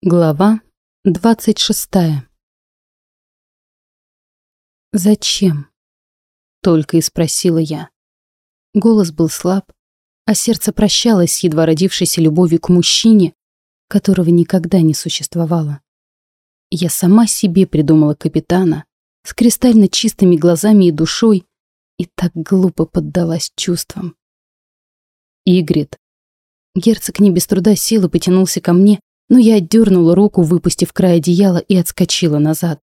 Глава двадцать шестая. «Зачем?» — только и спросила я. Голос был слаб, а сердце прощалось с едва родившейся любовью к мужчине, которого никогда не существовало. Я сама себе придумала капитана с кристально чистыми глазами и душой и так глупо поддалась чувствам. Игрит. Герцог не без труда сел и потянулся ко мне, но я отдернула руку, выпустив край одеяла и отскочила назад.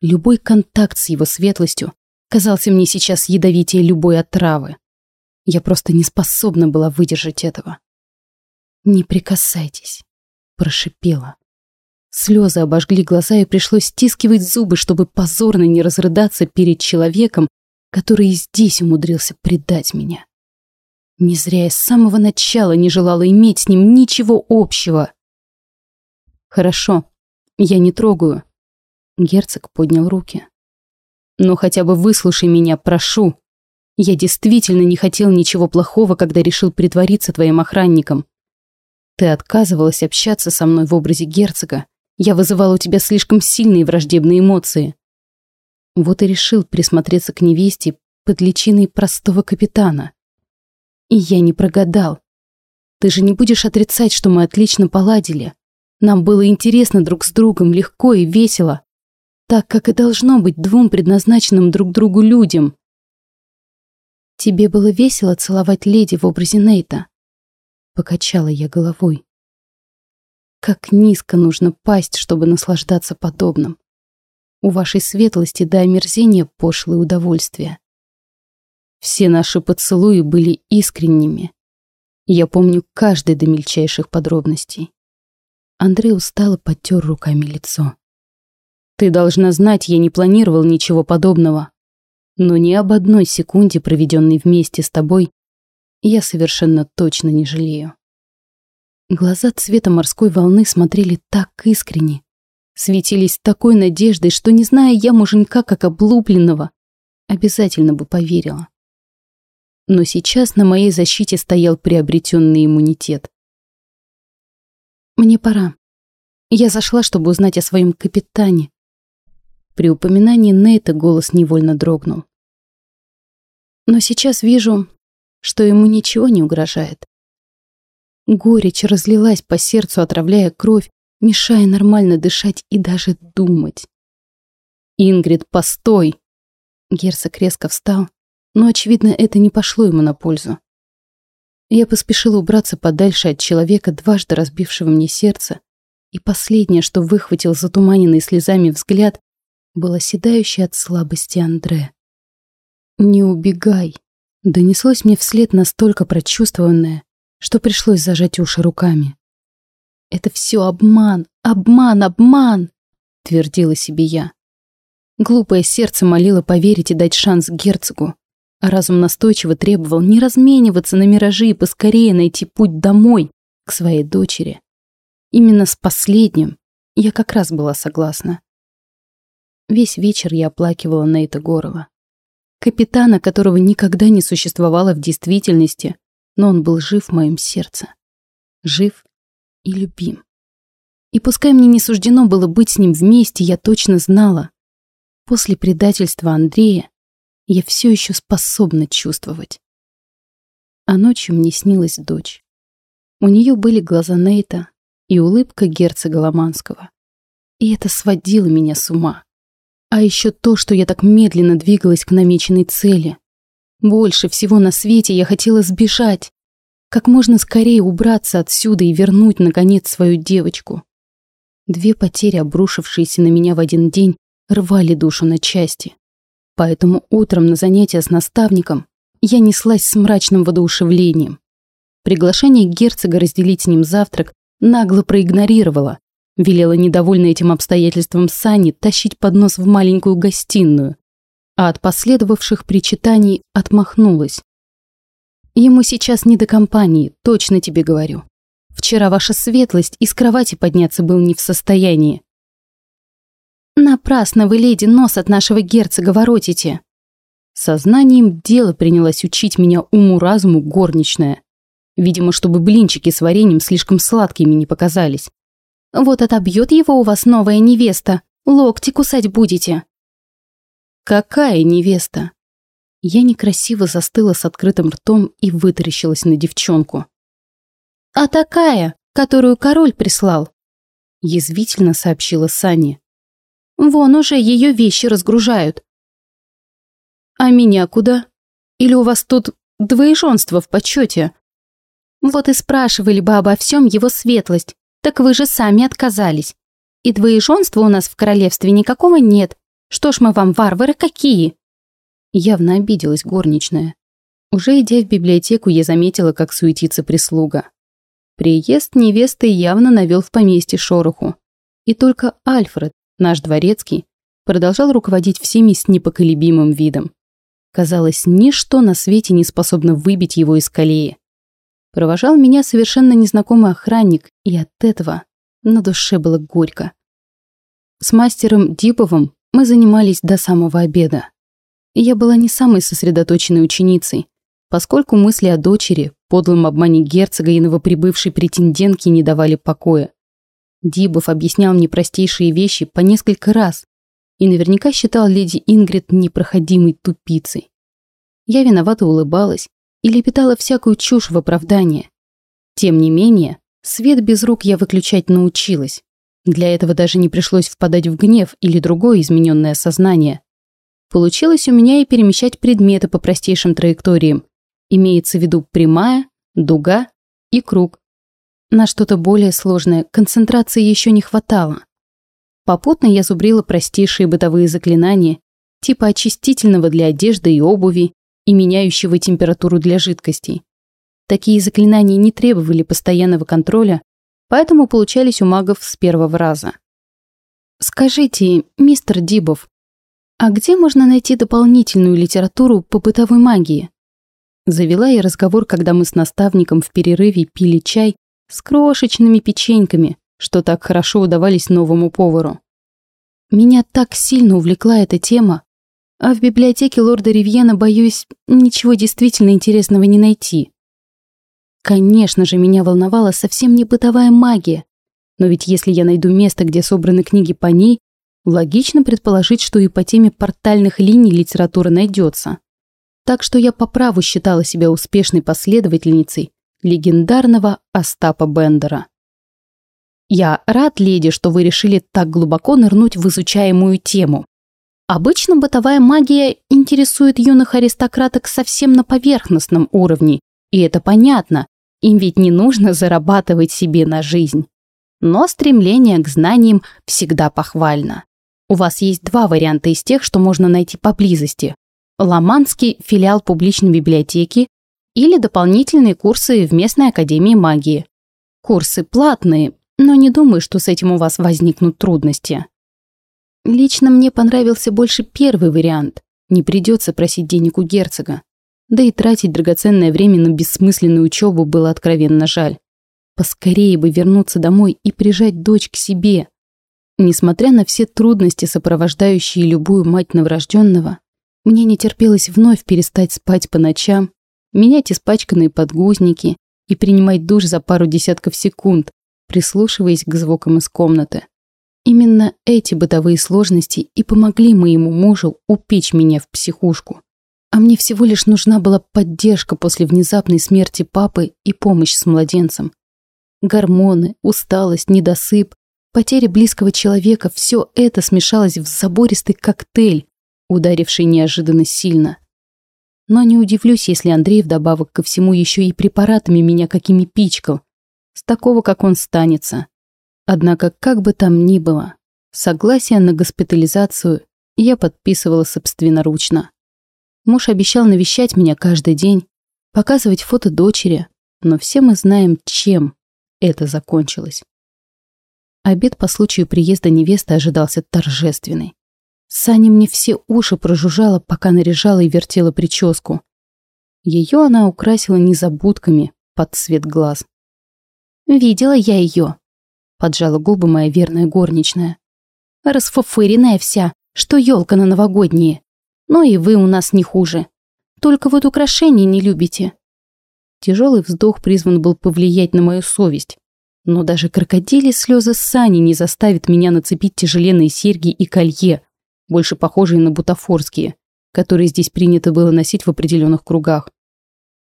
Любой контакт с его светлостью казался мне сейчас ядовитее любой отравы. Я просто не способна была выдержать этого. «Не прикасайтесь», — прошипела. Слезы обожгли глаза, и пришлось стискивать зубы, чтобы позорно не разрыдаться перед человеком, который и здесь умудрился предать меня. Не зря я с самого начала не желала иметь с ним ничего общего. «Хорошо, я не трогаю». Герцог поднял руки. «Но хотя бы выслушай меня, прошу. Я действительно не хотел ничего плохого, когда решил притвориться твоим охранником. Ты отказывалась общаться со мной в образе герцога. Я вызывал у тебя слишком сильные враждебные эмоции. Вот и решил присмотреться к невесте под личиной простого капитана. И я не прогадал. Ты же не будешь отрицать, что мы отлично поладили. Нам было интересно друг с другом, легко и весело. Так, как и должно быть двум предназначенным друг другу людям. Тебе было весело целовать леди в образе Нейта? Покачала я головой. Как низко нужно пасть, чтобы наслаждаться подобным. У вашей светлости до омерзения пошлые удовольствия. Все наши поцелуи были искренними. Я помню каждый до мельчайших подробностей. Андрей устало подтер руками лицо. «Ты должна знать, я не планировал ничего подобного. Но ни об одной секунде, проведенной вместе с тобой, я совершенно точно не жалею». Глаза цвета морской волны смотрели так искренне, светились такой надеждой, что, не зная я муженька как облупленного, обязательно бы поверила. Но сейчас на моей защите стоял приобретенный иммунитет. Мне пора. Я зашла, чтобы узнать о своем капитане. При упоминании Нейта голос невольно дрогнул. Но сейчас вижу, что ему ничего не угрожает. Горечь разлилась по сердцу, отравляя кровь, мешая нормально дышать и даже думать. «Ингрид, постой!» Герцог резко встал, но, очевидно, это не пошло ему на пользу. Я поспешила убраться подальше от человека, дважды разбившего мне сердце, и последнее, что выхватил затуманенный слезами взгляд, было седающее от слабости Андре. «Не убегай!» Донеслось мне вслед настолько прочувствованное, что пришлось зажать уши руками. «Это все обман, обман, обман!» — твердила себе я. Глупое сердце молило поверить и дать шанс герцогу, разум настойчиво требовал не размениваться на миражи и поскорее найти путь домой, к своей дочери. Именно с последним я как раз была согласна. Весь вечер я оплакивала Нейта Горова. Капитана, которого никогда не существовало в действительности, но он был жив в моем сердце. Жив и любим. И пускай мне не суждено было быть с ним вместе, я точно знала. После предательства Андрея я все еще способна чувствовать. А ночью мне снилась дочь. У нее были глаза Нейта и улыбка герцога Ломанского. И это сводило меня с ума. А еще то, что я так медленно двигалась к намеченной цели. Больше всего на свете я хотела сбежать. Как можно скорее убраться отсюда и вернуть, наконец, свою девочку. Две потери, обрушившиеся на меня в один день, рвали душу на части. Поэтому утром на занятия с наставником я неслась с мрачным воодушевлением. Приглашение герцога разделить с ним завтрак нагло проигнорировала, велела недовольна этим обстоятельством Сани тащить поднос в маленькую гостиную, а от последовавших причитаний отмахнулась. Ему сейчас не до компании, точно тебе говорю. Вчера ваша светлость из кровати подняться был не в состоянии. Напрасно вы, леди, нос от нашего герцога воротите. Сознанием дела принялась учить меня уму-разуму горничная. Видимо, чтобы блинчики с вареньем слишком сладкими не показались. Вот отобьет его у вас новая невеста, локти кусать будете». «Какая невеста?» Я некрасиво застыла с открытым ртом и вытаращилась на девчонку. «А такая, которую король прислал», — язвительно сообщила Сани. «Вон уже ее вещи разгружают». «А меня куда? Или у вас тут двоеженство в почете?» «Вот и спрашивали бы обо всем его светлость, так вы же сами отказались. И двоеженства у нас в королевстве никакого нет. Что ж мы вам, варвары, какие?» Явно обиделась горничная. Уже идя в библиотеку, я заметила, как суетится прислуга. Приезд невесты явно навел в поместье шороху. И только Альфред, наш дворецкий, продолжал руководить всеми с непоколебимым видом. Казалось, ничто на свете не способно выбить его из колеи. Провожал меня совершенно незнакомый охранник, и от этого на душе было горько. С мастером Диповым мы занимались до самого обеда. Я была не самой сосредоточенной ученицей, поскольку мысли о дочери, подлом обмане герцога и новоприбывшей претендентки не давали покоя. Дибов объяснял мне простейшие вещи по несколько раз и наверняка считал леди Ингрид непроходимой тупицей. Я виновато улыбалась и лепетала всякую чушь в оправдание. Тем не менее, свет без рук я выключать научилась. Для этого даже не пришлось впадать в гнев или другое измененное сознание. Получилось у меня и перемещать предметы по простейшим траекториям. Имеется в виду прямая, дуга и круг. На что-то более сложное концентрации еще не хватало. Попутно я зубрила простейшие бытовые заклинания, типа очистительного для одежды и обуви и меняющего температуру для жидкостей. Такие заклинания не требовали постоянного контроля, поэтому получались у магов с первого раза. «Скажите, мистер Дибов, «А где можно найти дополнительную литературу по бытовой магии?» Завела я разговор, когда мы с наставником в перерыве пили чай с крошечными печеньками, что так хорошо удавались новому повару. Меня так сильно увлекла эта тема, а в библиотеке лорда Ривьена, боюсь, ничего действительно интересного не найти. Конечно же, меня волновала совсем не бытовая магия, но ведь если я найду место, где собраны книги по ней, Логично предположить, что и по теме портальных линий литература найдется. Так что я по праву считала себя успешной последовательницей легендарного Остапа Бендера. Я рад, леди, что вы решили так глубоко нырнуть в изучаемую тему. Обычно бытовая магия интересует юных аристократок совсем на поверхностном уровне, и это понятно, им ведь не нужно зарабатывать себе на жизнь. Но стремление к знаниям всегда похвально. У вас есть два варианта из тех, что можно найти поблизости. Ломанский филиал публичной библиотеки или дополнительные курсы в местной академии магии. Курсы платные, но не думаю, что с этим у вас возникнут трудности. Лично мне понравился больше первый вариант. Не придется просить денег у герцога. Да и тратить драгоценное время на бессмысленную учебу было откровенно жаль. Поскорее бы вернуться домой и прижать дочь к себе. Несмотря на все трудности, сопровождающие любую мать новорожденного, мне не терпелось вновь перестать спать по ночам, менять испачканные подгузники и принимать душ за пару десятков секунд, прислушиваясь к звукам из комнаты. Именно эти бытовые сложности и помогли моему мужу упечь меня в психушку. А мне всего лишь нужна была поддержка после внезапной смерти папы и помощь с младенцем. Гормоны, усталость, недосып Потеря близкого человека – все это смешалось в забористый коктейль, ударивший неожиданно сильно. Но не удивлюсь, если Андрей вдобавок ко всему еще и препаратами меня какими пичкал. С такого, как он станется. Однако, как бы там ни было, согласие на госпитализацию я подписывала собственноручно. Муж обещал навещать меня каждый день, показывать фото дочери, но все мы знаем, чем это закончилось. Обед по случаю приезда невесты ожидался торжественный. Саня мне все уши прожужжала, пока наряжала и вертела прическу. Ее она украсила незабудками под цвет глаз. «Видела я ее», — поджала губы моя верная горничная. «Расфуфыренная вся, что елка на новогодние. Но и вы у нас не хуже. Только вот украшения не любите». Тяжелый вздох призван был повлиять на мою совесть. Но даже крокодили слезы Сани не заставят меня нацепить тяжеленные серьги и колье, больше похожие на бутафорские, которые здесь принято было носить в определенных кругах.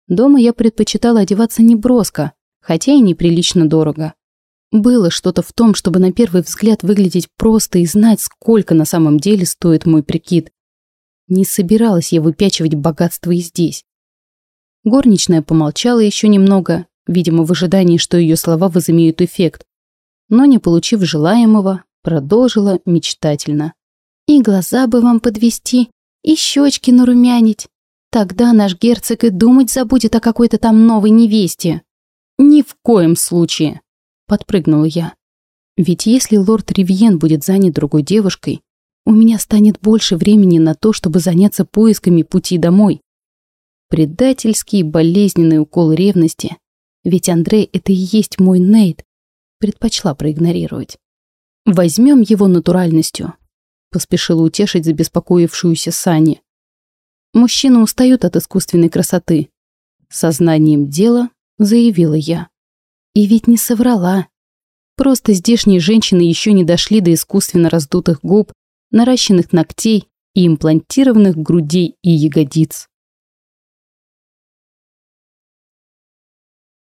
Дома я предпочитала одеваться не броско, хотя и неприлично дорого. Было что-то в том, чтобы на первый взгляд выглядеть просто и знать, сколько на самом деле стоит мой прикид. Не собиралась я выпячивать богатство и здесь. Горничная помолчала еще немного, видимо, в ожидании, что ее слова возымеют эффект, но, не получив желаемого, продолжила мечтательно. «И глаза бы вам подвести, и щечки нарумянить. Тогда наш герцог и думать забудет о какой-то там новой невесте». «Ни в коем случае!» – подпрыгнула я. «Ведь если лорд Ривьен будет занят другой девушкой, у меня станет больше времени на то, чтобы заняться поисками пути домой». Предательский болезненный укол ревности ведь Андрей — это и есть мой Нейт. Предпочла проигнорировать. Возьмем его натуральностью. Поспешила утешить забеспокоившуюся Сани. Мужчины устают от искусственной красоты. Сознанием дела заявила я. И ведь не соврала. Просто здешние женщины еще не дошли до искусственно раздутых губ, наращенных ногтей и имплантированных грудей и ягодиц.